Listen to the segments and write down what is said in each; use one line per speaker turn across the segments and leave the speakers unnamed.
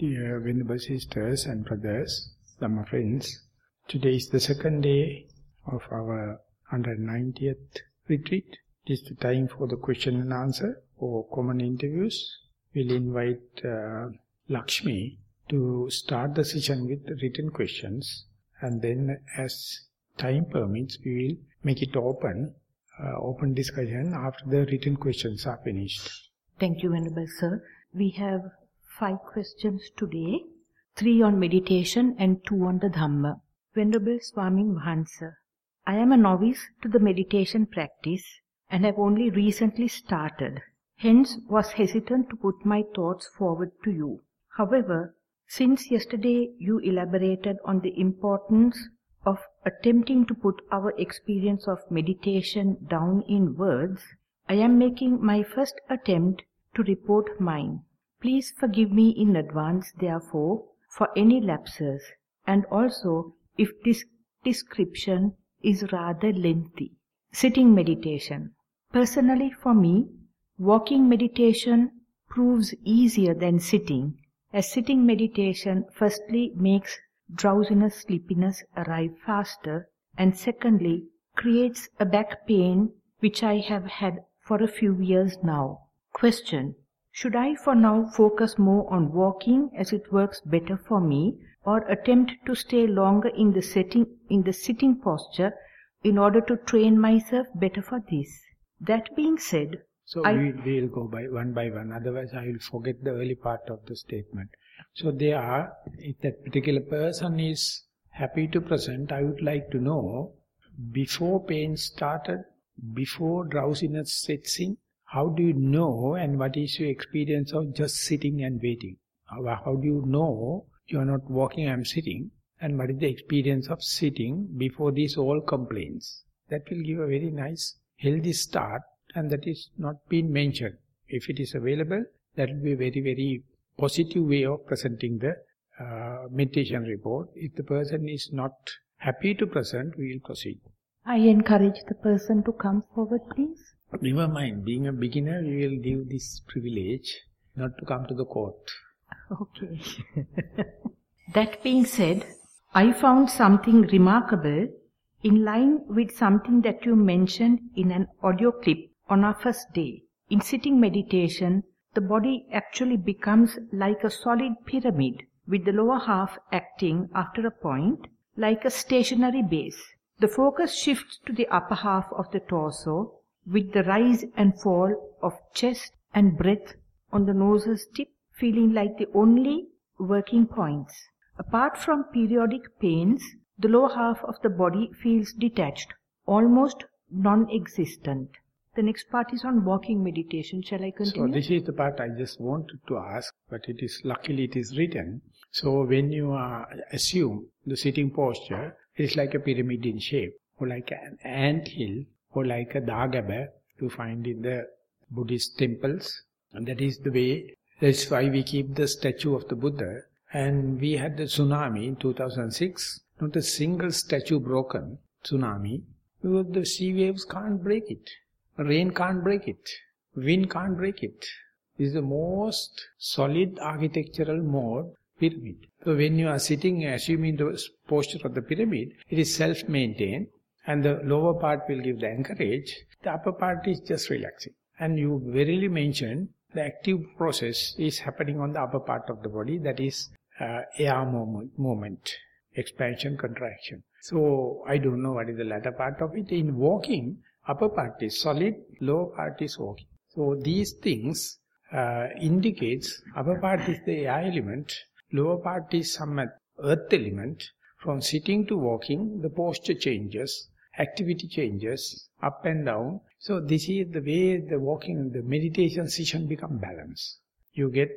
Dear Venerable Sisters and Brothers, Dhamma friends, today is the second day of our 190th retreat. It is the time for the question and answer or common interviews. We'll invite uh, Lakshmi to start the session with written questions and then as time permits we will make it open, uh, open discussion after the written questions are finished.
Thank you, Venerable Sir. We have five questions today, three on meditation and two on the Dhamma. Venerable Swami Vahansa, I am a novice to the meditation practice and have only recently started, hence was hesitant to put my thoughts forward to you. However, since yesterday you elaborated on the importance of attempting to put our experience of meditation down in words, I am making my first attempt to report mine. Please forgive me in advance, therefore, for any lapses, and also if this description is rather lengthy. Sitting meditation. Personally, for me, walking meditation proves easier than sitting, as sitting meditation firstly makes drowsiness, sleepiness arrive faster, and secondly, creates a back pain which I have had for a few years now. Question. Should I for now focus more on walking as it works better for me or attempt to stay longer in the sitting in the sitting posture in order to train myself better for this? That being said,
So
I-
we will go by one by one, otherwise I will forget the early part of the statement. So there are, if that particular person is happy to present, I would like to know, before pain started, before drowsiness sets in, how do you know and what is your experience of just sitting and waiting? How, how do you know you are not walking, I am sitting, and what is the experience of sitting before these all complaints? That will give a very nice, healthy start and that is not been mentioned. If it is available, that will be a very, very positive way of presenting the uh, meditation report. If the person is not happy to present, we will proceed.
I encourage the person to come forward, please.
Never mind, being a beginner, we will give this privilege not to come to the court.
Okay. that being said, I found something remarkable in line with something that you mentioned in an audio clip on our first day. In sitting meditation, the body actually becomes like a solid pyramid with the lower half acting after a point like a stationary base. The focus shifts to the upper half of the torso with the rise and fall of chest and breath on the nose's tip feeling like the only working points. Apart from periodic pains, the lower half of the body feels detached, almost non-existent. The next part is on walking meditation. Shall I
So
continue?
this is the part I just wanted to ask, but it is luckily it is written. So when you are assume the sitting posture, it is like a pyramid in shape, or like an ant hill, or like a dagaba to find in the Buddhist temples. And that is the way, that's why we keep the statue of the Buddha. And we had the tsunami in 2006, not a single statue broken, tsunami, because the sea waves can't break it. Rain can't break it. Wind can't break it. Is the most solid architectural mode pyramid. So when you are sitting, assuming the posture of the pyramid, it is self-maintained and the lower part will give the anchorage. The upper part is just relaxing. And you verily mentioned the active process is happening on the upper part of the body, that is uh, air movement, expansion, contraction. So I don't know what is the latter part of it. In walking, upper part is solid, lower part is walking. So these things uh, indicates upper part is the air element, lower part is some earth element. From sitting to walking, the posture changes, activity changes, up and down. So this is the way the walking, the meditation session become balanced. You get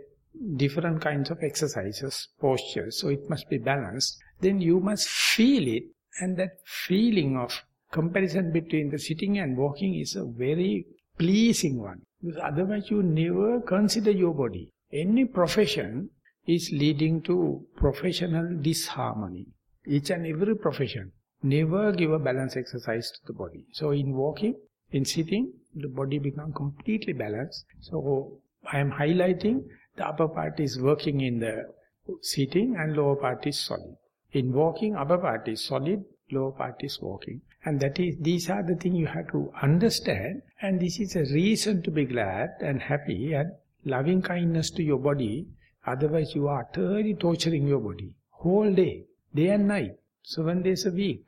different kinds of exercises, postures, so it must be balanced. Then you must feel it, and that feeling of comparison between the sitting and walking is a very pleasing one. Because otherwise you never consider your body. Any profession is leading to professional disharmony. Each and every profession never give a balance exercise to the body. So in walking, in sitting, the body become completely balanced. So I am highlighting the upper part is working in the sitting and lower part is solid. In walking, upper part is solid, lower part is walking. And that is, these are the things you have to understand. And this is a reason to be glad and happy and loving kindness to your body. Otherwise, you are utterly torturing your body. Whole day, day and night, seven days a week,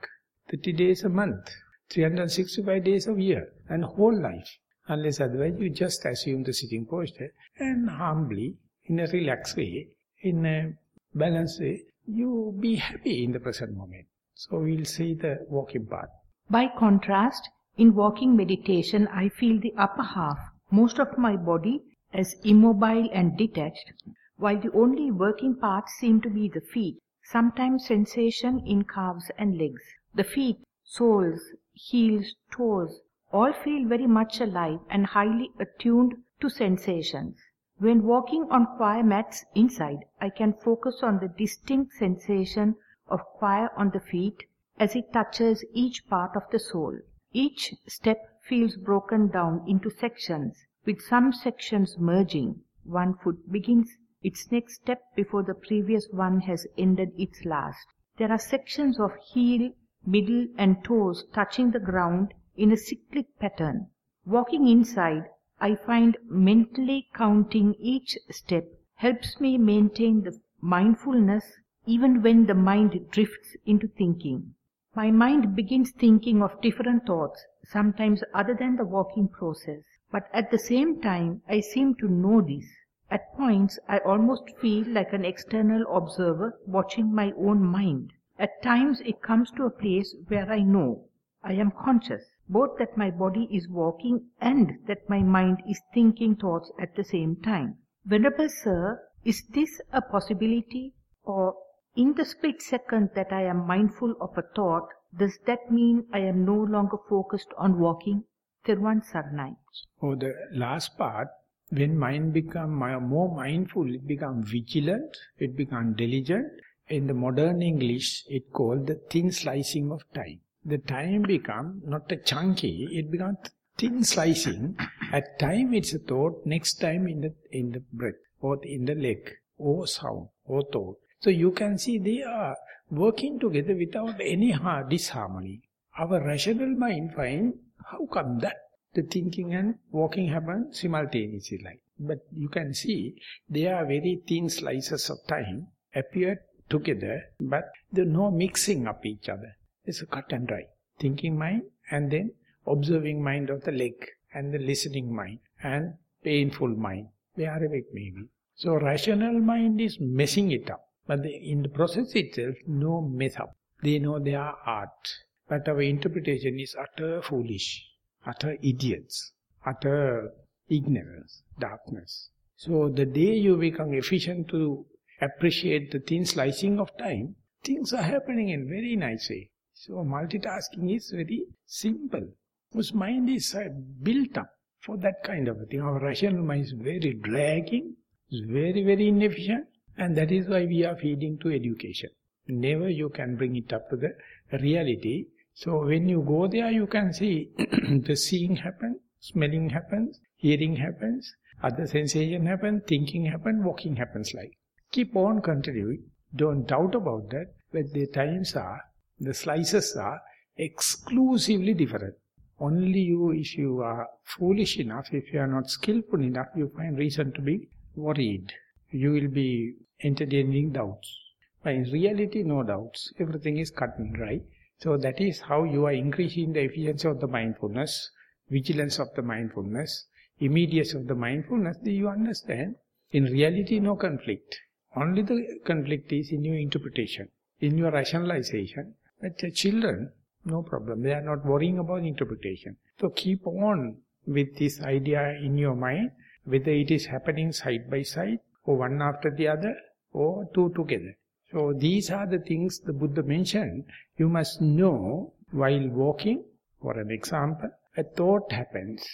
30 days a month, 365 days a year, and whole life. Unless otherwise, you just assume the sitting posture and humbly, in a relaxed way, in a balanced way, you be happy in the present moment. So we'll see the walking part.
By contrast, in walking meditation, I feel the upper half, most of my body as immobile and detached, while the only working parts seem to be the feet, sometimes sensation in calves and legs. The feet, soles, heels, toes, all feel very much alive and highly attuned to sensations. When walking on coir mats inside, I can focus on the distinct sensation of coir on the feet as it touches each part of the sole. Each step feels broken down into sections, with some sections merging. One foot begins its next step before the previous one has ended its last. There are sections of heel, middle and toes touching the ground in a cyclic pattern. Walking inside, I find mentally counting each step helps me maintain the mindfulness even when the mind drifts into thinking. My mind begins thinking of different thoughts, sometimes other than the walking process. But at the same time, I seem to know this. At points, I almost feel like an external observer watching my own mind. At times, it comes to a place where I know, I am conscious both that my body is walking and that my mind is thinking thoughts at the same time. Venerable Sir, is this a possibility or in the split second that I am mindful of a thought, does that mean I am no longer focused on walking? Theruwan Saranai.
For oh, the last part, when mind become more mindful, it become vigilant, it become diligent. In the modern English, it called the thin slicing of time the time become not a chunky, it become thin slicing. At time it's a thought, next time in the in the breath, or in the leg, or sound, or thought. So you can see they are working together without any disharmony. Our rational mind find, how come that? The thinking and walking happen simultaneously like. But you can see, they are very thin slices of time, appear together, but there's no mixing up each other. It's a cut and dry. Thinking mind and then observing mind of the leg and the listening mind and painful mind. Wherever it may be. So rational mind is messing it up. But in the process itself, no mess up. They know their art. But our interpretation is utter foolish, utter idiots, utter ignorance, darkness. So the day you become efficient to appreciate the thin slicing of time, things are happening in very nice way. So multitasking is very simple. Whose mind is uh, built up for that kind of a thing. Our rational mind is very dragging, is very, very inefficient. And that is why we are feeding to education. Never you can bring it up to the reality. So when you go there, you can see the seeing happens, smelling happens, hearing happens, other sensation happen, thinking happen, walking happens like. Keep on continuing. Don't doubt about that. But the times are the slices are exclusively different. Only you, if you are foolish enough, if you are not skillful enough, you find reason to be worried. You will be entertaining doubts. But in reality, no doubts. Everything is cut and dry. So that is how you are increasing the efficiency of the mindfulness, vigilance of the mindfulness, immediacy of the mindfulness. Do You understand, in reality, no conflict. Only the conflict is in your interpretation, in your rationalization, but the children, no problem. They are not worrying about interpretation. So keep on with this idea in your mind, whether it is happening side by side, or one after the other, or two together. So these are the things the Buddha mentioned. You must know while walking, for an example, a thought happens.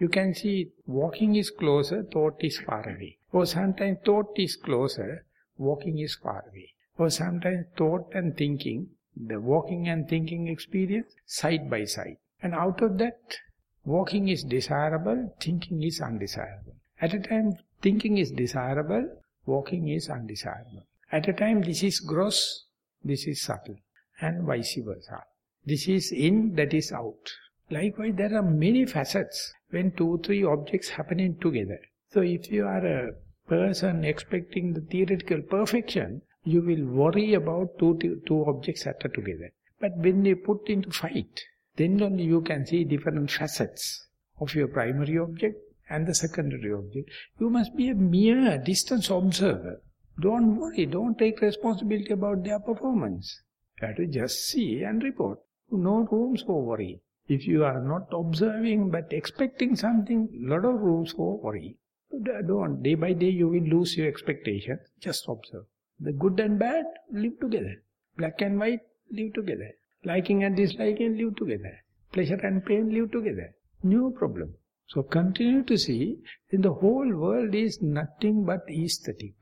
You can see walking is closer, thought is far away. Or sometimes thought is closer, walking is far away. Or sometimes thought and thinking the walking and thinking experience side by side. And out of that, walking is desirable, thinking is undesirable. At a time, thinking is desirable, walking is undesirable. At a time this is gross, this is subtle, and vice versa. This is in, that is out. Likewise, there are many facets when two, three objects happening together. So if you are a person expecting the theoretical perfection, you will worry about two, two objects that are together. But when they put into fight, then only you can see different facets of your primary object and the secondary object. You must be a mere distance observer. Don't worry, don't take responsibility about their performance. You have to just see and report. No rooms for worry. If you are not observing but expecting something, lot of rooms for worry. Don't. Day by day you will lose your expectation. Just observe. The good and bad live together. Black and white live together. Liking and disliking live together. Pleasure and pain live together. No problem. So continue to see, then the whole world is nothing but aesthetic.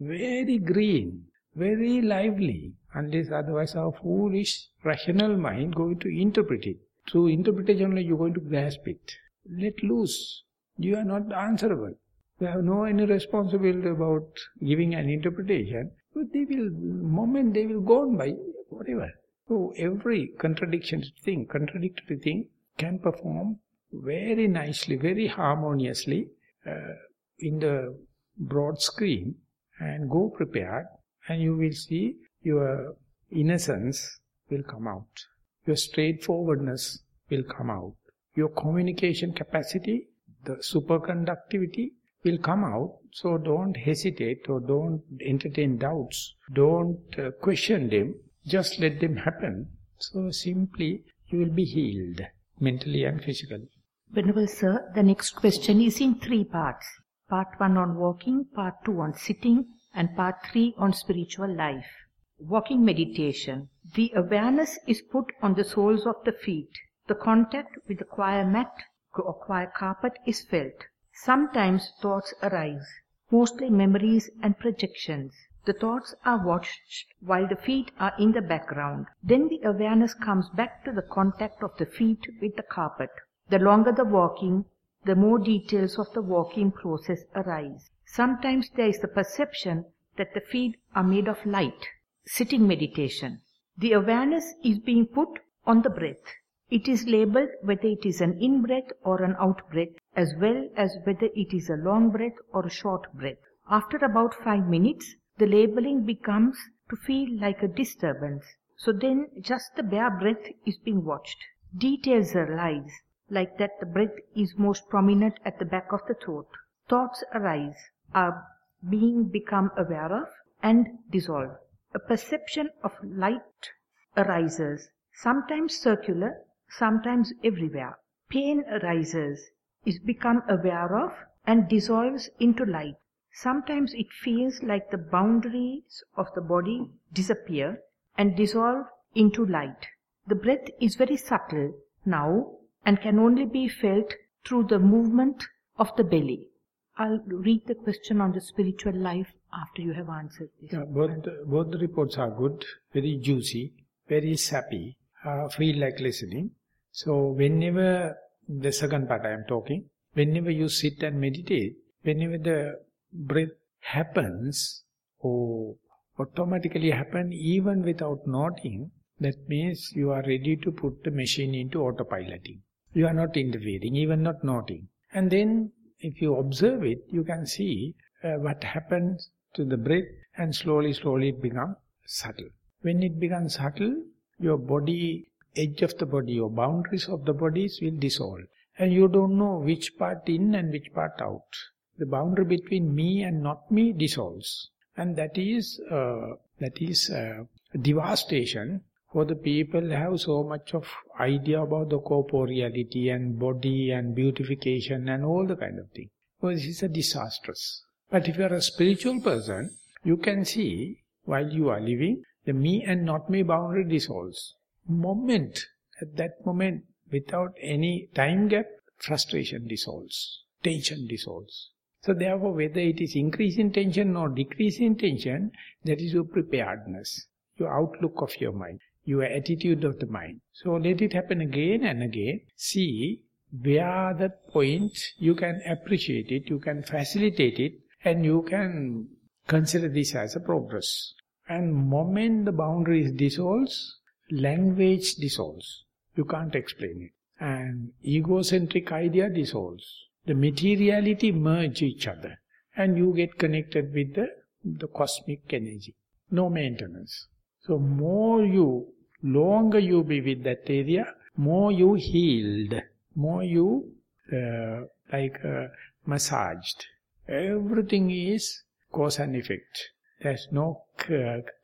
Very green, very lively, unless otherwise our foolish, rational mind going to interpret it. Through interpretation only you're going to grasp it. Let loose. You are not answerable. You have no any responsibility about giving an interpretation. But they will, moment they will go on by whatever. So every contradiction thing, contradictory thing can perform very nicely, very harmoniously uh, in the broad screen and go prepared and you will see your innocence will come out. Your straightforwardness will come out. Your communication capacity, the superconductivity will come out. So don't hesitate or don't entertain doubts. Don't uh, question them. Just let them happen. So simply you will be healed, mentally and physically.
Venerable Sir, the next question is in three parts. Part 1 on walking, Part 2 on sitting, and Part 3 on spiritual life. Walking meditation. The awareness is put on the soles of the feet. The contact with the coir mat or coir carpet is felt. Sometimes thoughts arise, mostly memories and projections. The thoughts are watched while the feet are in the background. Then the awareness comes back to the contact of the feet with the carpet. The longer the walking, the more details of the walking process arise. Sometimes there is the perception that the feet are made of light. Sitting meditation. The awareness is being put on the breath. It is labeled whether it is an in-breath or an out-breath as well as whether it is a long breath or a short breath. After about five minutes, the labeling becomes to feel like a disturbance. So then just the bare breath is being watched. Details arise, like that the breath is most prominent at the back of the throat. Thoughts arise, are being become aware of and dissolve. A perception of light arises, sometimes circular, sometimes everywhere. Pain arises, is become aware of and dissolves into light. Sometimes it feels like the boundaries of the body disappear and dissolve into light. The breath is very subtle now and can only be felt through the movement of the belly. I'll read the question on the spiritual life after you have answered this.
Yeah, both, both the reports are good, very juicy, very sappy, uh, feel like listening. So whenever, the second part I am talking, whenever you sit and meditate, whenever the breath happens, or automatically happen even without noting, that means you are ready to put the machine into autopiloting. You are not interfering, even not noting. And then if you observe it, you can see uh, what happens to the breath and slowly, slowly it becomes subtle. When it becomes subtle, your body edge of the body or boundaries of the bodies will dissolve. And you don't know which part in and which part out. The boundary between me and not me dissolves. And that is, uh, that is uh, devastation for the people have so much of idea about the corporeality and body and beautification and all the kind of thing. Because is a disastrous. But if you are a spiritual person, you can see while you are living, the me and not me boundary dissolves moment, at that moment, without any time gap, frustration dissolves, tension dissolves. So therefore, whether it is increasing tension or decreasing tension, that is your preparedness, your outlook of your mind, your attitude of the mind. So let it happen again and again. See where that point you can appreciate it, you can facilitate it, and you can Consider this as a progress. And moment the boundaries dissolves, language dissolves. You can't explain it. And egocentric idea dissolves. The materiality merge each other. And you get connected with the, the cosmic energy. No maintenance. So more you, longer you be with that area, more you healed, more you uh, like uh, massaged. Everything is cause and effect. There's no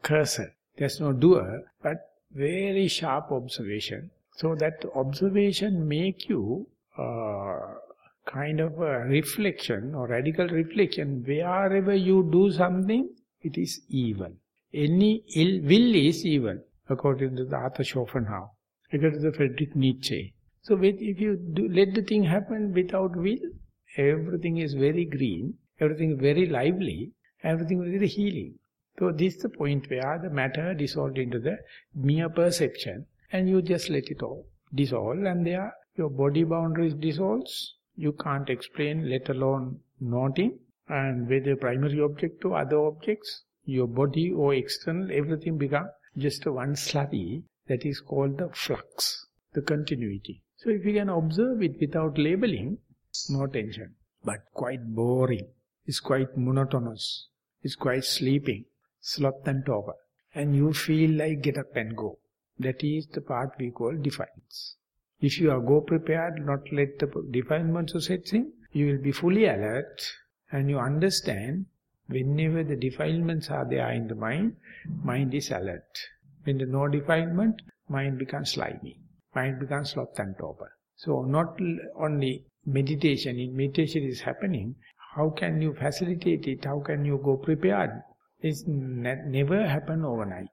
cursor, there's no doer, but very sharp observation. So that observation make you uh, kind of a reflection or radical reflection. Wherever you do something, it is evil. Any ill will is evil, according to the Arthur Schopenhauer, according to the Friedrich Nietzsche. So if you do, let the thing happen without will, everything is very green, everything is very lively, everything is very healing. So this is the point where the matter dissolved into the mere perception and you just let it all dissolve and there your body boundaries dissolves. You can't explain, let alone noting. And whether primary object to other objects, your body or external, everything become just one slurry that is called the flux, the continuity. So if you can observe it without labeling, no tension. But quite boring. It's quite monotonous. It's quite sleeping, sloth and torpor. And you feel like get up and go. That is the part we call defiance. If you are go prepared, not let the defilements set in, you will be fully alert and you understand whenever the defilements are there in the mind, mind is alert. When the no defilement, mind becomes slimy. Mind becomes sloth and torpor. So not only meditation, in meditation is happening, how can you facilitate it? How can you go prepared? It's ne never happen overnight.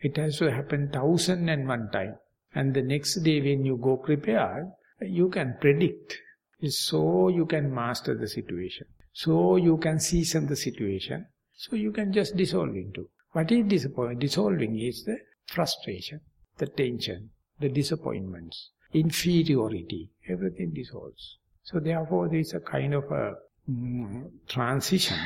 It has to happen thousand and one time. And the next day when you go prepared, you can predict. So you can master the situation. So you can season the situation. So you can just dissolve into. What is disappointment? Dissolving is the frustration, the tension, the disappointments, inferiority, everything dissolves. So therefore there is a kind of a mm, transition,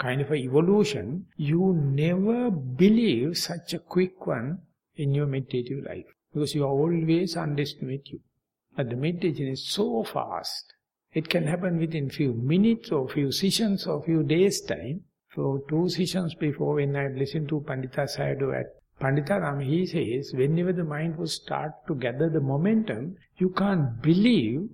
kind of a evolution. You never believe such a quick one in your meditative life. Because you are always underestimate you. But the meditation is so fast. It can happen within few minutes or few sessions or few days time. So two sessions before when I listened to Pandita Sayadaw at Pandita Panditaram, he says, whenever the mind will start to gather the momentum, you can't believe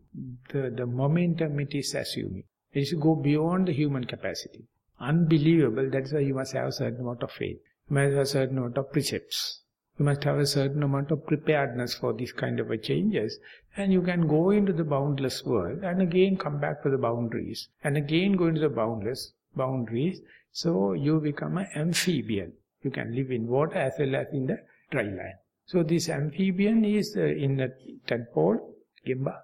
the, the momentum it is assuming. It should go beyond the human capacity. Unbelievable, that's why you must have a certain amount of faith. You must have a certain amount of precepts. You must have a certain amount of preparedness for this kind of a changes. And you can go into the boundless world and again come back to the boundaries. And again go into the boundless boundaries. So you become an amphibian. You can live in water as well as in the dry land. So this amphibian is uh, in the tadpole, gimba,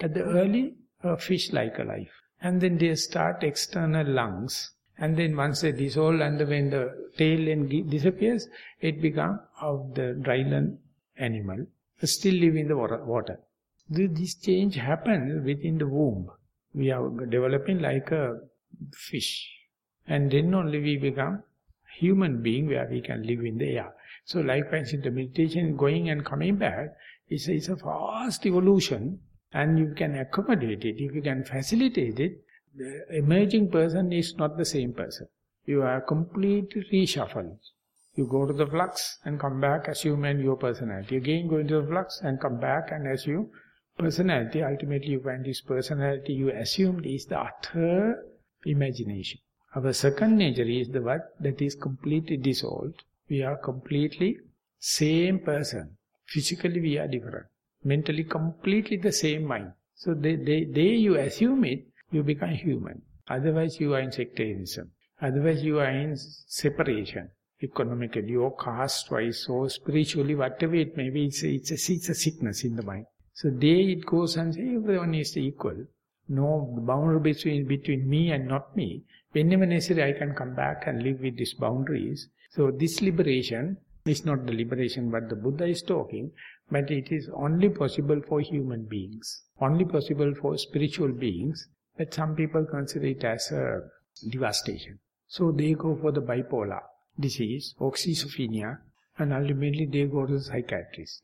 at the early uh, fish-like life. And then they start external lungs. And then once they dissolve and when the tail end disappears, it becomes of the dry land animal, still live in the water. This change happens within the womb. We are developing like a fish. And then only we become human being where we can live in the air. So likewise in the meditation going and coming back, it's a, it's a fast evolution and you can accommodate it, if you can facilitate it, the emerging person is not the same person. You are completely reshuffled. You go to the flux and come back, assume and your personality. Again go into the flux and come back and assume personality. Ultimately you find this personality you assumed is the utter imagination. Our second nature is the what? That is completely dissolved. We are completely same person. Physically we are different. Mentally completely the same mind. So the day you assume it, you become human. Otherwise you are in sectarianism. Otherwise you are in separation. Economically or caste-wise or spiritually, whatever it may be, it's a, it's, a, it's a sickness in the mind. So there it goes and say everyone is equal. No boundary between, between me and not me. Whenever necessary, I can come back and live with these boundaries. So this liberation is not the liberation what the Buddha is talking, but it is only possible for human beings, only possible for spiritual beings, but some people consider it as a devastation. So they go for the bipolar disease, or schizophrenia, and ultimately they go to the psychiatrist.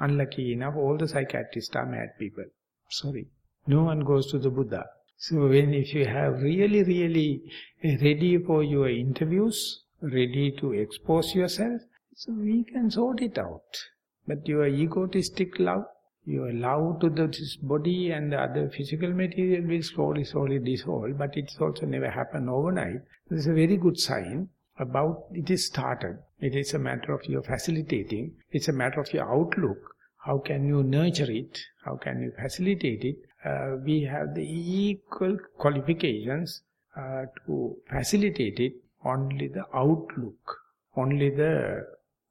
Unlucky enough, all the psychiatrists are mad people. Sorry. No one goes to the Buddha. So when if you have really, really eh, ready for your interviews, ready to expose yourself, so we can sort it out. But your egotistic love, your love to the, this body and the other physical material will slowly, slowly dissolve, but it's also never happen overnight. This is a very good sign about it is started. It is a matter of your facilitating. It's a matter of your outlook. How can you nurture it? How can you facilitate it? Uh, we have the equal qualifications uh, to facilitate it. Only the outlook, only the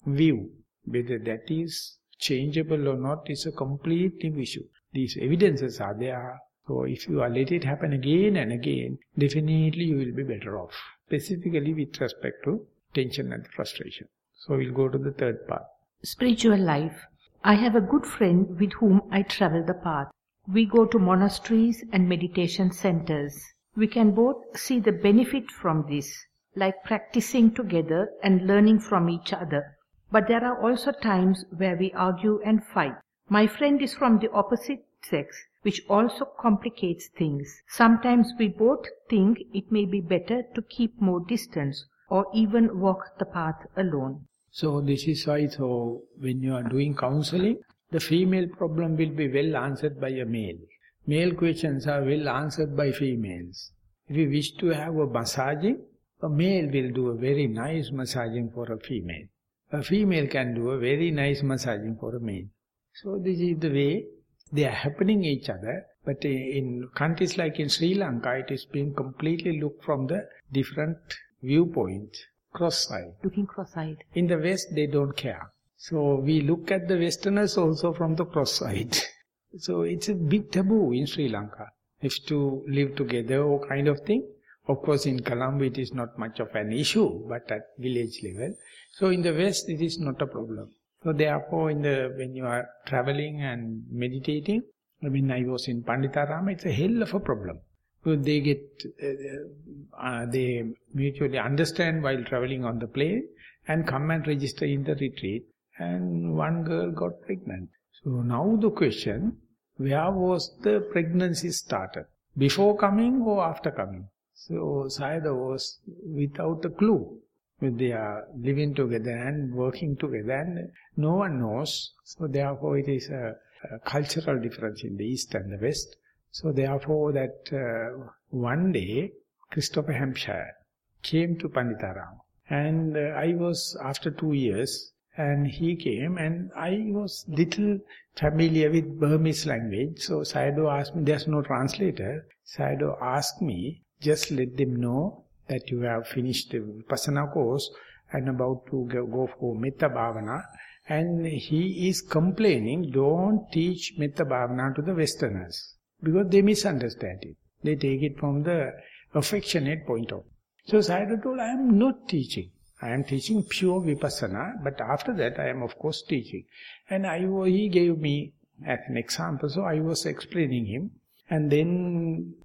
view, whether that is changeable or not is a complete new issue. These evidences are there. So if you are let it happen again and again, definitely you will be better off. Specifically with respect to tension and frustration. So we'll go to the third part.
Spiritual life. I have a good friend with whom I travel the path. We go to monasteries and meditation centers. We can both see the benefit from this, like practicing together and learning from each other. But there are also times where we argue and fight. My friend is from the opposite sex, which also complicates things. Sometimes we both think it may be better to keep more distance or even walk the path alone.
So this is why so when you are doing counseling, the female problem will be well answered by a male. Male questions are well answered by females. If you wish to have a massaging, a male will do a very nice massaging for a female. A female can do a very nice massaging for a male. So this is the way they are happening each other. But uh, in countries like in Sri Lanka, it is being completely looked from the different viewpoint, cross-eyed.
Looking cross-eyed.
In the West, they don't care. So we look at the Westerners also from the cross-eyed. so it's a big taboo in Sri Lanka. If to live together or kind of thing. Of course, in Colombo it is not much of an issue, but at village level. So in the West, it is not a problem. So therefore, in the when you are traveling and meditating, I mean, I was in Panditarama, it's a hell of a problem. So they get, uh, uh, they mutually understand while traveling on the plane and come and register in the retreat. And one girl got pregnant. So now the question, where was the pregnancy started? Before coming or after coming? So Sayadaw was without a clue. They are living together and working together and no one knows. So therefore it is a, a cultural difference in the East and the West. So therefore that uh, one day Christopher Hampshire came to Panditaram and uh, I was after two years and he came and I was little familiar with Burmese language. So Sayadaw asked me, there's no translator. Sayadaw asked me, just let them know that you have finished the Vipassana course and about to go for Metta Bhavana. And he is complaining, don't teach Metta Bhavana to the Westerners. Because they misunderstand it. They take it from the affectionate point of view. So Sayadaw told, I am not teaching. I am teaching pure Vipassana, but after that I am of course teaching. And I, he gave me as an example, so I was explaining him. And then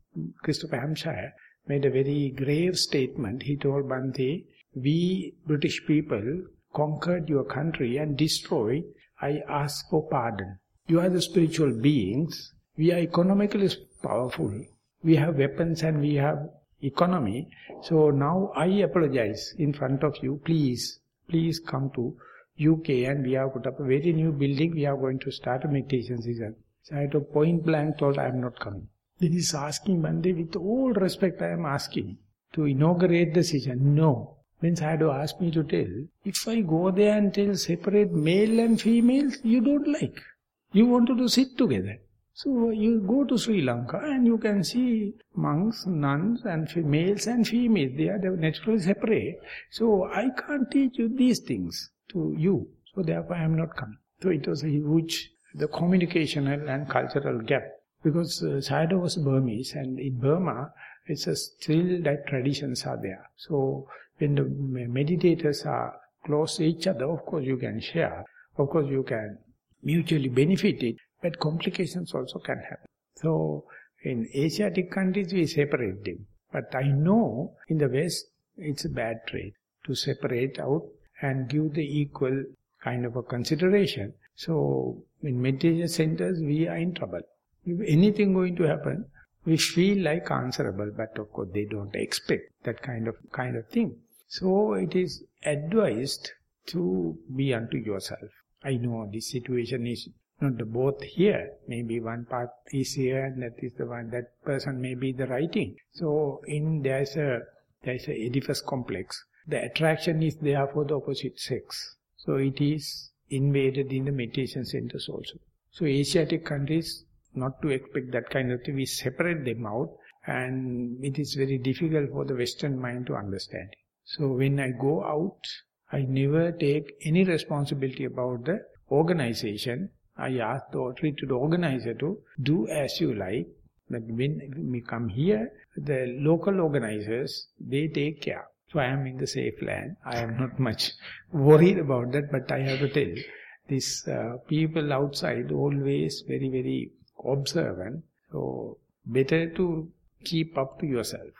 Christopher Hampshire made a very grave statement. He told Bhante, we British people conquered your country and destroyed. I ask for pardon. You are the spiritual beings. We are economically powerful. We have weapons and we have economy. So now I apologize in front of you. Please, please come to UK and we have put up a very new building. We are going to start a meditation season. So I had point blank told I am not coming. Then he's asking Bhante, with all respect I am asking, to inaugurate the session. No. Then Sayadaw asked me to tell, if I go there and tell separate male and females, you don't like. You wanted to sit together. So you go to Sri Lanka and you can see monks, nuns and males and females. They are naturally separate. So I can't teach you these things to you. So therefore I am not coming. So it was a huge, the communicational and cultural gap. Because uh, Sayadaw was Burmese and in Burma, it's still that traditions are there. So when the meditators are close to each other, of course you can share. Of course you can mutually benefit it. But complications also can happen. So, in Asiatic countries we separate them. But I know in the West, it's a bad trade to separate out and give the equal kind of a consideration. So in meditation centers, we are in trouble. If anything going to happen, we feel like answerable, but of course they don't expect that kind of kind of thing. So it is advised to be unto yourself. I know this situation is not the both here. Maybe one part is here and that is the one, that person may be the writing. So in there's a, there's a Oedipus complex. The attraction is there for the opposite sex. So it is invaded in the meditation centers also. So Asiatic countries, not to expect that kind of thing, we separate them out and it is very difficult for the Western mind to understand. So when I go out, I never take any responsibility about the organization. I ask the treated organizer to do as you like. But when we come here, the local organizers, they take care. So I am in the safe land. I am not much worried about that, but I have to tell, these uh, people outside always very, very observant. So better to keep up to yourself.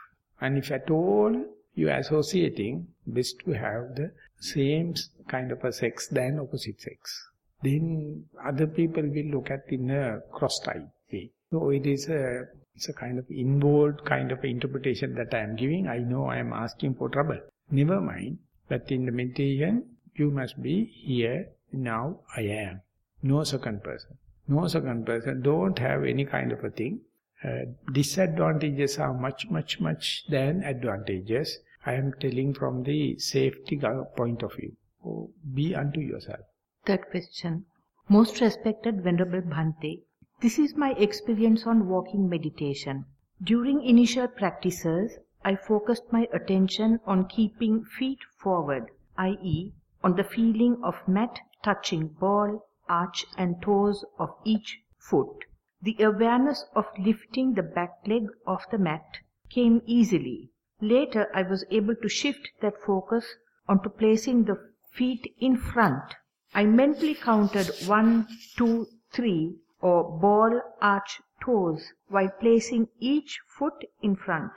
And if at all you are associating, best to have the same kind of a sex than opposite sex. Then other people will look at in a cross-type way. So it is a it's a kind of involved kind of interpretation that I am giving. I know I am asking for trouble. Never mind. But in the meditation, you must be here, now I am. No second person. No second person. Don't have any kind of a thing. Uh, disadvantages are much, much, much than advantages. I am telling from the safety point of view. Oh, be unto yourself.
Third question. Most respected Venerable Bhante, this is my experience on walking meditation. During initial practices, I focused my attention on keeping feet forward, i.e., on the feeling of mat touching ball, arch and toes of each foot. The awareness of lifting the back leg off the mat came easily. Later, I was able to shift that focus onto placing the feet in front. I mentally counted one, two, three or ball arch toes while placing each foot in front.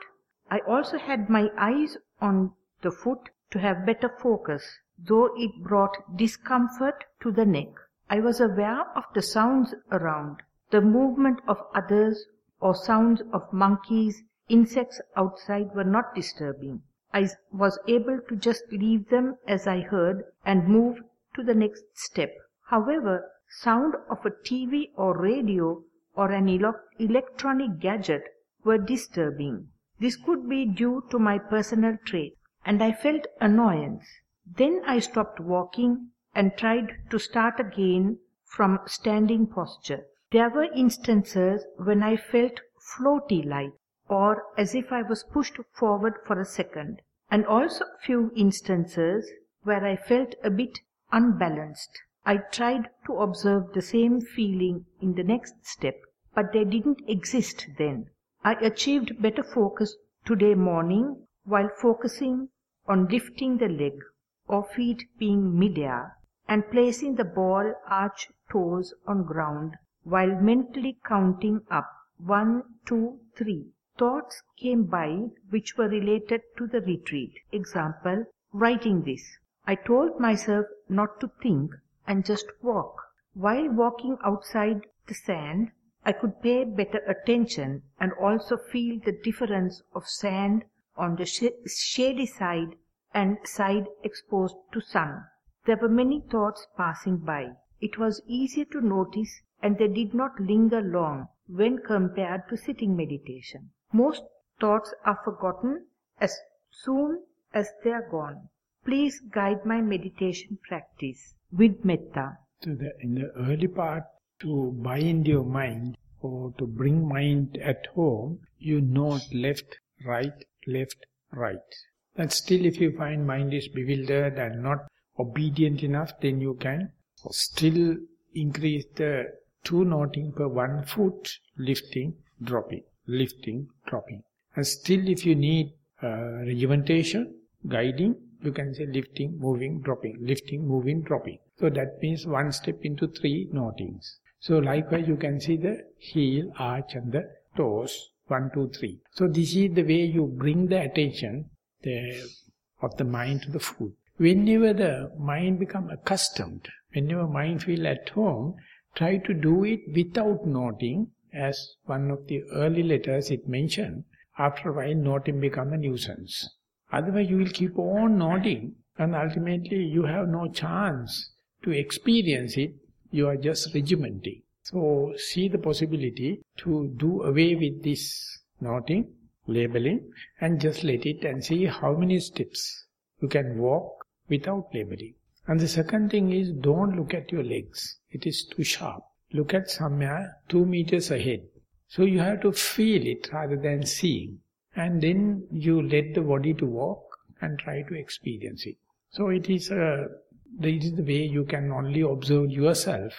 I also had my eyes on the foot to have better focus, though it brought discomfort to the neck. I was aware of the sounds around, the movement of others or sounds of monkeys, insects outside were not disturbing. I was able to just leave them as I heard and move to the next step. However, sound of a TV or radio or an electronic gadget were disturbing. This could be due to my personal trait, and I felt annoyance. Then I stopped walking and tried to start again from standing posture. There were instances when I felt floaty-like or as if I was pushed forward for a second, and also a few instances where I felt a bit unbalanced. I tried to observe the same feeling in the next step, but they didn't exist then. I achieved better focus today morning while focusing on lifting the leg or feet being midair and placing the ball arch toes on ground while mentally counting up one, two, three. Thoughts came by which were related to the retreat. Example, writing this. I told myself not to think and just walk. While walking outside the sand, I could pay better attention and also feel the difference of sand on the sh shady side and side exposed to sun. There were many thoughts passing by. It was easier to notice and they did not linger long when compared to sitting meditation. Most thoughts are forgotten as soon as they are gone. Please guide my meditation practice with metta.
So the, in the early part, to bind your mind or to bring mind at home, you note left, right, left, right. But still if you find mind is bewildered and not obedient enough, then you can still increase the two noting per one foot, lifting, dropping, lifting, dropping. And still if you need uh, regimentation, guiding, you can say lifting, moving, dropping, lifting, moving, dropping. So that means one step into three notings. So likewise you can see the heel, arch and the toes, one, two, three. So this is the way you bring the attention. The of the mind to the food. Whenever the mind become accustomed, whenever mind feel at home, try to do it without noting, as one of the early letters it mentioned, after a while noting become a nuisance. Otherwise you will keep on noting and ultimately you have no chance to experience it, you are just regimenting. So see the possibility to do away with this noting, labeling and just let it and see how many steps you can walk without labeling. And the second thing is don't look at your legs. It is too sharp. Look at somewhere two meters ahead. So you have to feel it rather than seeing. And then you let the body to walk and try to experience it. So it is, uh, a, it is the way you can only observe yourself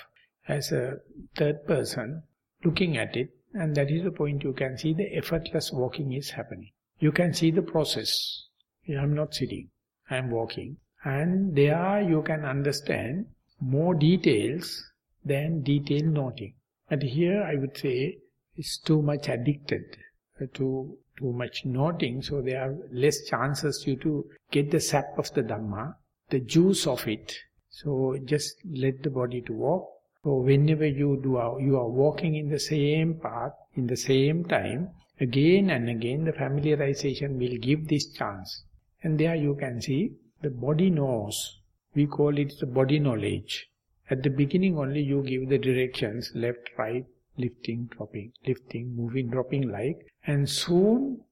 as a third person looking at it and that is the point you can see the effortless walking is happening. You can see the process. I am not sitting, I am walking. And there you can understand more details than detail noting. And here I would say it's too much addicted uh, to too much noting, so there are less chances you to get the sap of the Dhamma, the juice of it. So just let the body to walk. So whenever you do, uh, you are walking in the same path, in the same time, again and again the familiarization will give this chance. And there you can see the body knows. We call it the body knowledge. At the beginning only you give the directions, left, right, lifting, dropping, lifting, moving, dropping like. And soon,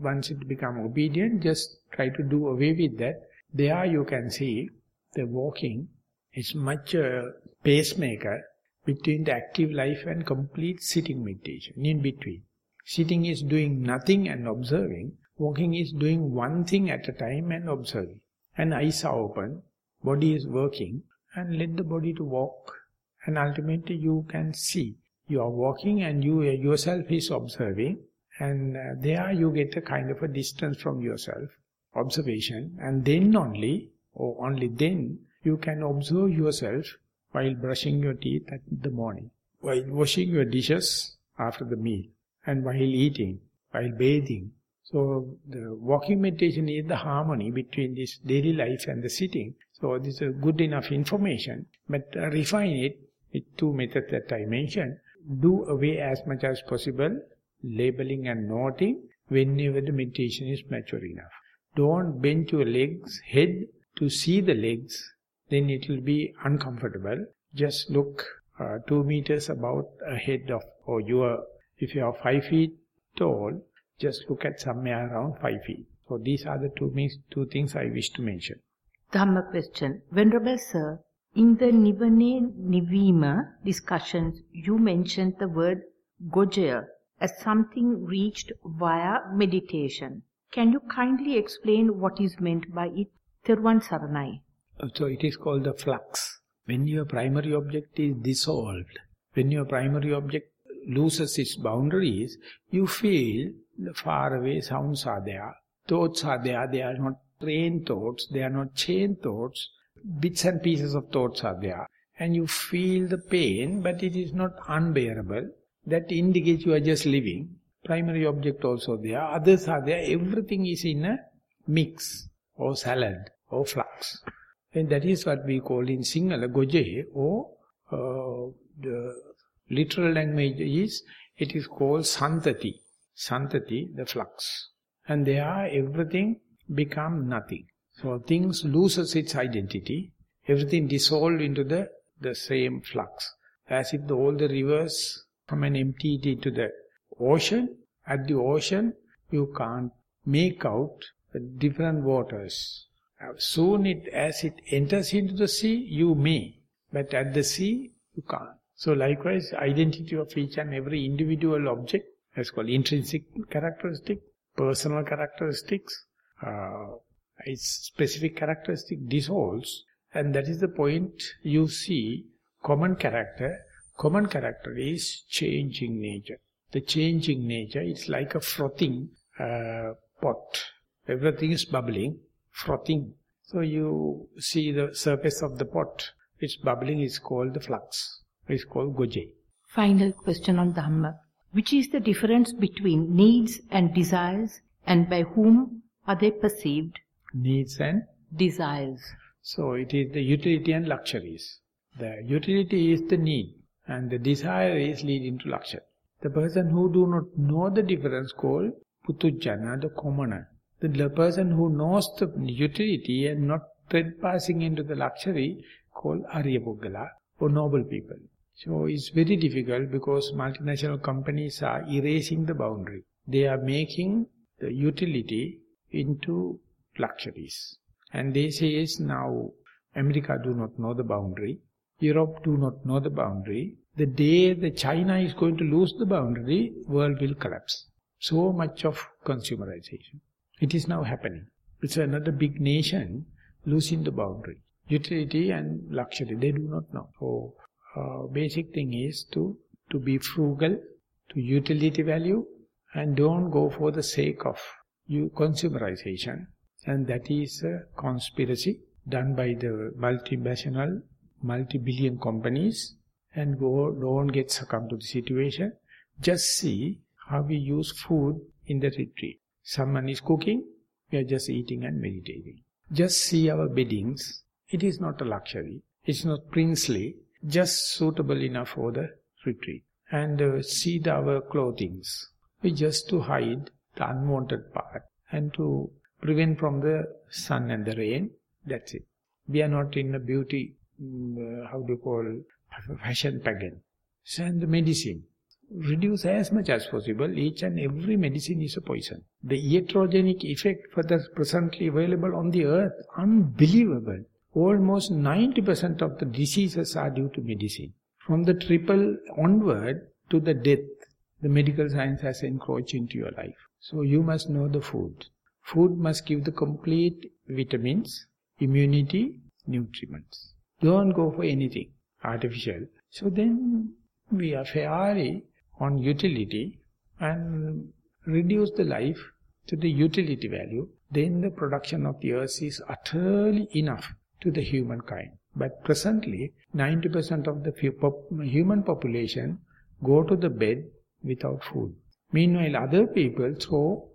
once it become obedient, just try to do away with that. There you can see the walking is much a pacemaker between the active life and complete sitting meditation, in between. Sitting is doing nothing and observing. Walking is doing one thing at a time and observing. And eyes are open, body is working, and let the body to walk. And ultimately you can see. You are walking and you yourself is observing. And uh, there you get a kind of a distance from yourself, observation. And then only, or only then, you can observe yourself while brushing your teeth at the morning, while washing your dishes after the meal, and while eating, while bathing. So the walking meditation is the harmony between this daily life and the sitting. So this is good enough information, but refine it with two methods that I mentioned. Do away as much as possible labeling and noting whenever the meditation is mature enough. Don't bend your legs, head to see the legs then it will be uncomfortable. Just look uh, two meters about ahead of, or you are, if you are five feet tall, just look at somewhere around five feet. So these are the two, two things I wish to mention.
Dhamma question. Venerable Sir, in the Nivane Nivima discussions, you mentioned the word Gojaya as something reached via meditation. Can you kindly explain what is meant by it? Theruwan Saranai.
So it is called the flux. When your primary object is dissolved, when your primary object loses its boundaries, you feel the far away sounds are there, thoughts are there, they are not train thoughts, they are not chain thoughts, bits and pieces of thoughts are there. And you feel the pain, but it is not unbearable. That indicates you are just living. Primary object also there, others are there, everything is in a mix or salad or flux. And that is what we call in Sinhala Goje or uh, the literal language is, it is called Santati. Santati, the flux. And there everything become nothing. So things loses its identity, everything dissolved into the, the same flux. As if the, all the rivers from an empty into the ocean, at the ocean you can't make out the different waters. Soon it, as it enters into the sea, you may. But at the sea, you can't. So likewise, identity of each and every individual object is called intrinsic characteristic, personal characteristics, uh, its specific characteristic dissolves. And that is the point you see common character. Common character is changing nature. The changing nature, it's like a frothing uh, pot. Everything is bubbling frothing. So you see the surface of the pot, Its bubbling is called the flux. It's called goje.
Final question on Dhamma. Which is the difference between needs and desires and by whom are they perceived?
Needs and?
Desires.
So it is the utility and luxuries. The utility is the need and the desire is leading to luxury. The person who do not know the difference called putujjana, the commoner. The person who knows the utility and not trespassing into the luxury called Aryapuggala or noble people. So it's very difficult because multinational companies are erasing the boundary. They are making the utility into luxuries. And they say now America do not know the boundary, Europe do not know the boundary. The day the China is going to lose the boundary, world will collapse. So much of consumerization. It is now happening. It's another big nation losing the boundary. Utility and luxury, they do not know. So, uh, basic thing is to, to be frugal, to utility value, and don't go for the sake of you consumerization. And that is a conspiracy done by the multinational, multi-billion companies. And go, don't get succumb to the situation. Just see how we use food in the retreat. Someone is cooking, we are just eating and meditating. Just see our beddings. It is not a luxury. It's not princely. Just suitable enough for the retreat. And uh, see our clothings. We just to hide the unwanted part and to prevent from the sun and the rain. That's it. We are not in a beauty, um, uh, how do you call, fashion pageant. And the medicine reduce as much as possible. Each and every medicine is a poison. The iatrogenic effect for the presently available on the earth, unbelievable. Almost 90% of the diseases are due to medicine. From the triple onward to the death, the medical science has encroached into your life. So you must know the food. Food must give the complete vitamins, immunity, nutriments. Don't go for anything artificial. So then we are fairly on utility and reduce the life to the utility value, then the production of the earth is utterly enough to the humankind. But presently, 90% of the human population go to the bed without food. Meanwhile, other people throw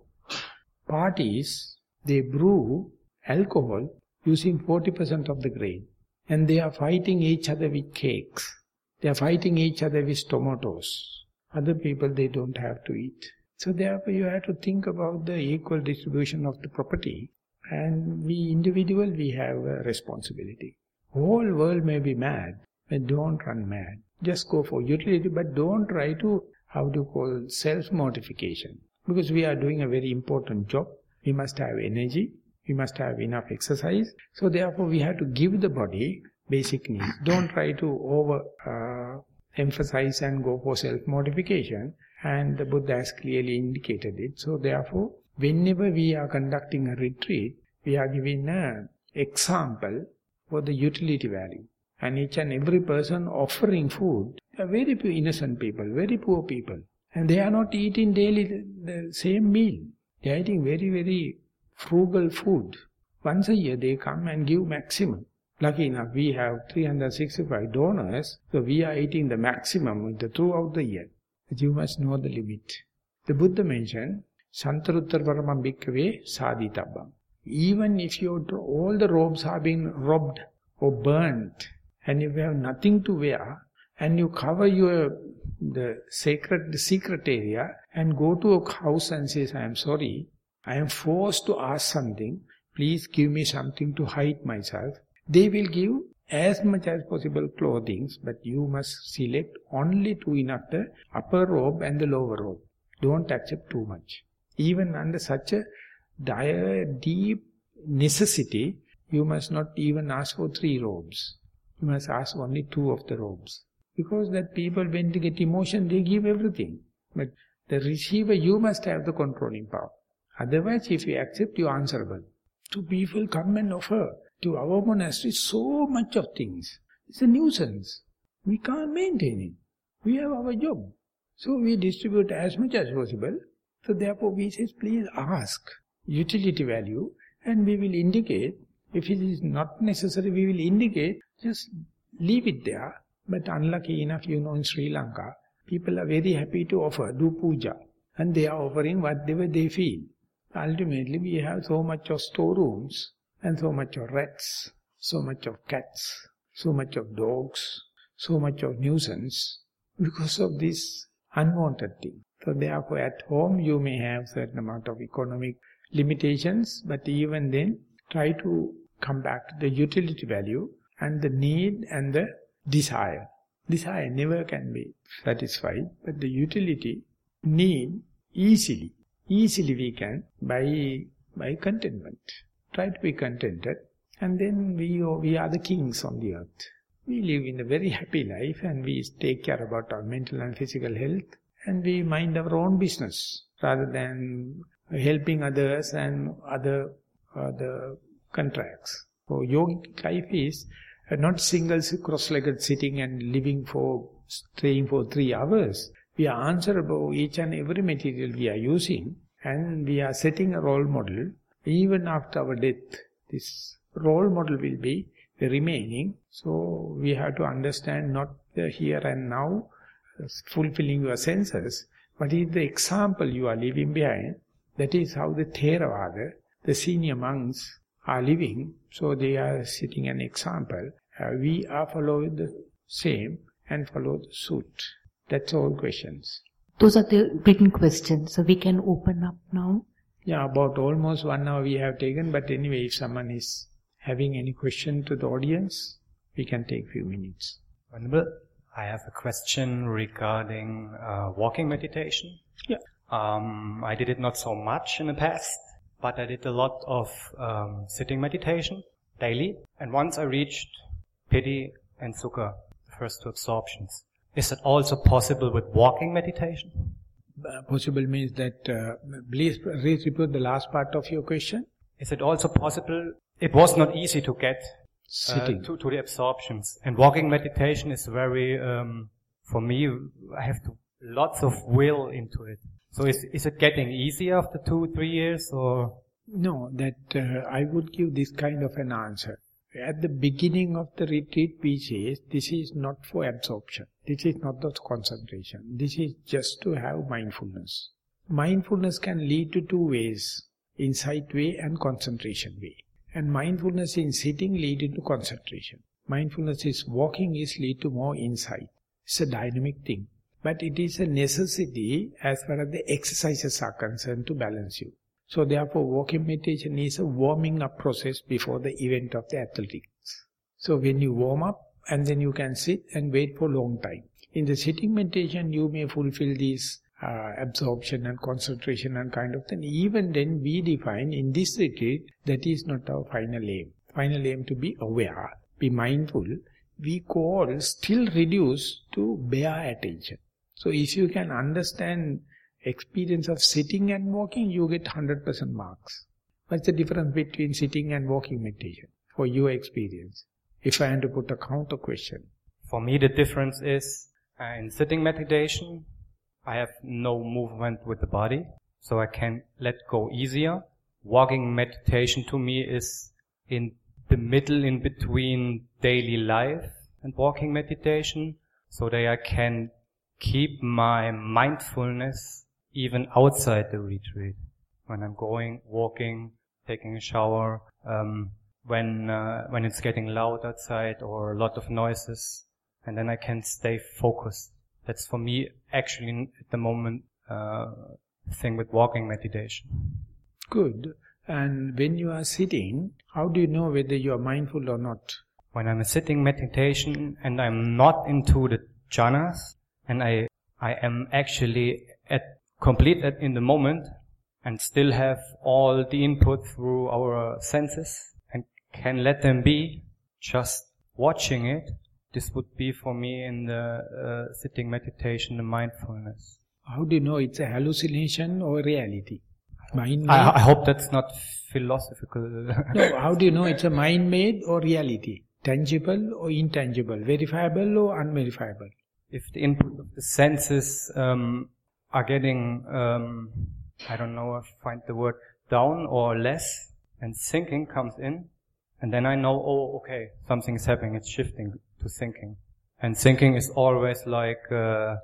parties, they brew alcohol using 40% of the grain. And they are fighting each other with cakes. They are fighting each other with tomatoes. Other people, they don't have to eat. So therefore you have to think about the equal distribution of the property. And we individual, we have a responsibility. Whole world may be mad, but don't run mad. Just go for utility, but don't try to, how to call, self-mortification. Because we are doing a very important job. We must have energy. We must have enough exercise. So therefore we have to give the body basic needs. Don't try to over uh, emphasize and go for self-mortification. And the Buddha has clearly indicated it. So therefore, whenever we are conducting a retreat, we are giving an example for the utility value. And each and every person offering food, are very few innocent people, very poor people. And they are not eating daily the, same meal. They are eating very, very frugal food. Once a year they come and give maximum. Lucky enough, we have 365 donors, so we are eating the maximum throughout the year. But you must know the limit. The Buddha mentioned, Santaruttar Paramam Sadhitabam. Even if your all the robes are being robbed or burnt, and you have nothing to wear, and you cover your the sacred the secret area and go to a house and says, I am sorry, I am forced to ask something, please give me something to hide myself. They will give as much as possible clothing, but you must select only two enough the upper robe and the lower robe. Don't accept too much. Even under such a dire, deep necessity, you must not even ask for three robes. You must ask only two of the robes. Because that people, when they get emotion, they give everything. But the receiver, you must have the controlling power. Otherwise, if you accept, you are answerable. Two people come and offer to our monastery so much of things. It's a nuisance. We can't maintain it. We have our job. So we distribute as much as possible. So therefore we say, please ask utility value and we will indicate. If it is not necessary, we will indicate, just leave it there. But unlucky enough, you know, in Sri Lanka, people are very happy to offer, do puja. And they are offering whatever they feel. Ultimately, we have so much of storerooms and so much of rats, so much of cats, so much of dogs, so much of nuisance because of this unwanted thing. So therefore at home you may have certain amount of economic limitations, but even then try to come back to the utility value and the need and the desire. Desire never can be satisfied, but the utility need easily, easily we can by, by contentment. Try to be contented and then we, we are the kings on the earth. We live in a very happy life and we take care about our mental and physical health and we mind our own business rather than helping others and other other contracts. So yogic life is not single cross-legged sitting and living for, staying for three hours. We are answerable each and every material we are using and we are setting a role model. Even after our death, this role model will be the remaining. So we have to understand not the here and now, fulfilling your senses, but is the example you are leaving behind. That is how the Theravada, the senior monks, are living. So they are setting an example. Uh, we are following the same and follow the suit. That's all questions.
Those are the written questions. So we can open up now.
Yeah, about almost one hour we have taken. But anyway, if someone is having any question to the audience, we can take few minutes.
Honorable, I have a question regarding uh, walking meditation.
Yeah.
Um, I did it not so much in the past, but I did a lot of um, sitting meditation daily. And once I reached piti and sukha, the first two absorptions. Is it also possible with walking meditation?
Uh, possible means that, uh, please repeat the last part of your question.
Is it also possible it was not easy to get uh, to, to the absorptions. And walking meditation is very, um, for me, I have to, lots of will into it. So is, is it getting easier after two, three years or?
No, that uh, I would give this kind of an answer. At the beginning of the retreat we say, this is not for absorption. This is not the concentration. This is just to have mindfulness. Mindfulness can lead to two ways, insight way and concentration way. And mindfulness in sitting lead into concentration. Mindfulness is walking is lead to more insight. It's a dynamic thing. But it is a necessity as far as the exercises are concerned to balance you. So therefore walking meditation is a warming up process before the event of the athletics. So when you warm up and then you can sit and wait for a long time. In the sitting meditation you may fulfill these uh, absorption and concentration and kind of thing. Even then we define in this retreat that is not our final aim. Final aim to be aware, be mindful. We call still reduce to bare attention. So if you can understand experience of sitting and walking, you get 100% marks. What's the difference between sitting and walking meditation for your experience? If I had to put a counter question.
For me the difference is uh, in sitting meditation, I have no movement with the body, so I can let go easier. Walking meditation to me is in the middle in between daily life and walking meditation, so that I can keep my mindfulness even outside the retreat. When I'm going, walking, taking a shower, um, when uh, when it's getting loud outside or a lot of noises, and then I can stay focused. That's for me actually at the moment uh, thing with walking meditation.
Good. And when you are sitting, how do you know whether you are mindful or not?
When I'm sitting meditation and I'm not into the jhanas and I I am actually at complete at, in the moment and still have all the input through our senses and can let them be just watching it this would be for me in the uh, sitting meditation, the mindfulness.
How do you know it's a hallucination or reality?
Mind I, I hope that's not philosophical.
no, how do you know it's a mind-made or reality? Tangible or intangible? Verifiable or unverifiable?
If the input of the senses um, are getting, um, I don't know I find the word, down or less, and thinking comes in, and then I know, oh, okay, something is happening, it's shifting to thinking. And thinking is always like uh,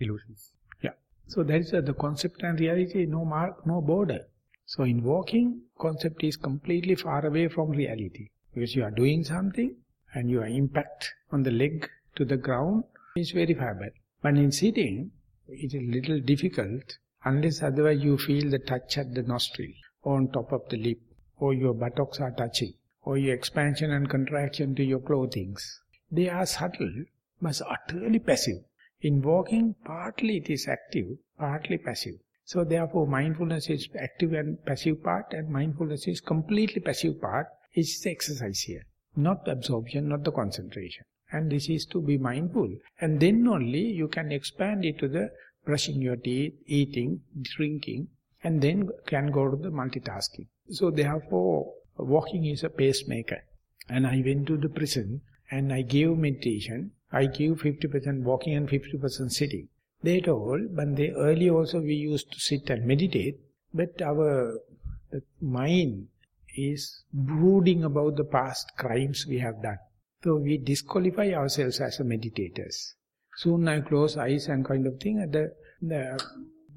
illusions.
Yeah. So that is uh, the concept and reality, no mark, no border. So in walking, concept is completely far away from reality. Because you are doing something and your impact on the leg to the ground is verifiable. When in sitting, it is little difficult unless otherwise you feel the touch at the nostril or on top of the lip or your buttocks are touching or your expansion and contraction to your clothings. They are subtle but utterly passive. In walking, partly it is active, partly passive. So therefore mindfulness is active and passive part and mindfulness is completely passive part. It's the exercise here. Not absorption, not the concentration. And this is to be mindful. And then only you can expand it to the brushing your teeth, eating, drinking, and then can go to the multitasking. So therefore, walking is a pacemaker. And I went to the prison and I gave meditation. I give 50% walking and 50% sitting. They told, but they early also we used to sit and meditate, but our mind is brooding about the past crimes we have done. So we disqualify ourselves as meditators. Soon I close eyes and kind of thing, the, the,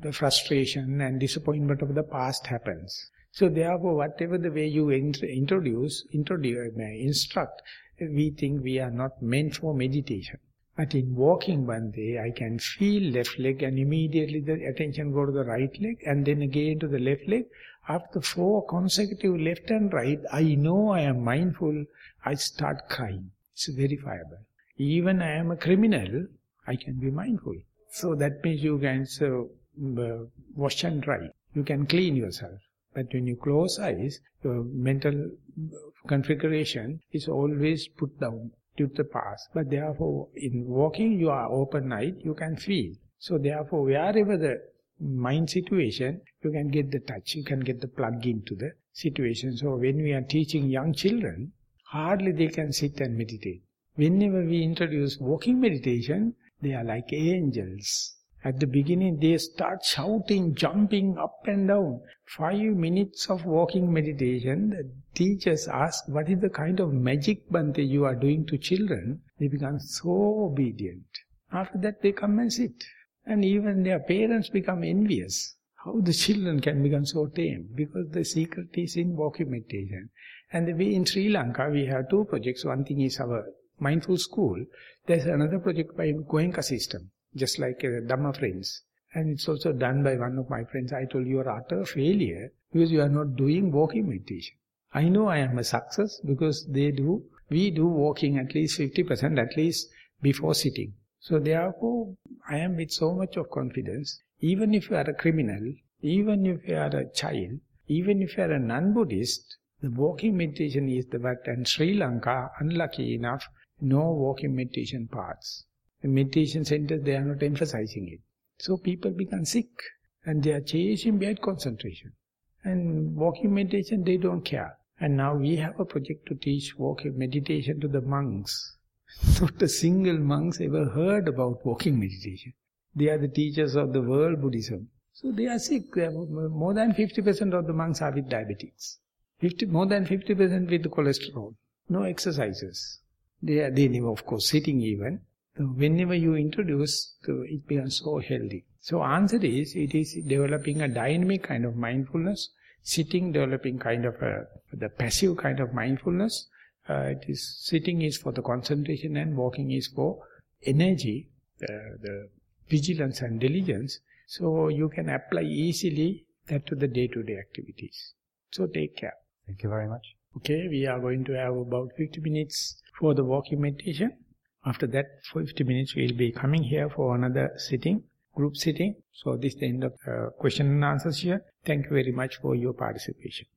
the frustration and disappointment of the past happens. So therefore, whatever the way you introduce, introduce, instruct, we think we are not meant for meditation. But in walking one day, I can feel left leg and immediately the attention go to the right leg and then again to the left leg. After four consecutive left and right, I know I am mindful, I start crying. It's verifiable. Even I am a criminal, I can be mindful. So that means you can so, uh, wash and dry. You can clean yourself. But when you close eyes, your mental configuration is always put down to the past. But therefore, in walking, you are open-eyed, you can feel. So therefore, wherever the mind situation, you can get the touch, you can get the plug into the situation. So when we are teaching young children, hardly they can sit and meditate. Whenever we introduce walking meditation, they are like angels. At the beginning they start shouting, jumping up and down. Five minutes of walking meditation, the teachers ask, what is the kind of magic bante you are doing to children? They become so obedient. After that they come and sit. And even their parents become envious. How the children can become so tame? Because the secret is in walking meditation. And way in Sri Lanka, we have two projects. One thing is our mindful school. There's another project by Goenka system, just like uh, Dhamma Friends. And it's also done by one of my friends. I told you are utter failure because you are not doing walking meditation. I know I am a success because they do, we do walking at least 50% at least before sitting. So therefore, I am with so much of confidence, even if you are a criminal, even if you are a child, even if you are a non-Buddhist, the walking meditation is the what, and Sri Lanka, unlucky enough, no walking meditation parts. The meditation centers, they are not emphasizing it. So people become sick, and they are chasing bad concentration. And walking meditation, they don't care. And now we have a project to teach walking meditation to the monks. Not a single monks ever heard about walking meditation. They are the teachers of the world Buddhism. So they are sick. More than 50% of the monks are with diabetes. 50, more than 50% with cholesterol. No exercises. They are, they of course, sitting even. So whenever you introduce, it becomes so healthy. So answer is, it is developing a dynamic kind of mindfulness, sitting developing kind of a, the passive kind of mindfulness. Uh, it is Sitting is for the concentration and walking is for energy, the, vigilance and diligence. So you can apply easily that to the day-to-day -day activities. So take care.
Thank you very much.
Okay, we are going to have about 50 minutes for the walking meditation. After that, 50 minutes we will be coming here for another sitting, group sitting. So this is the end of the question and answers here. Thank you very much for your participation.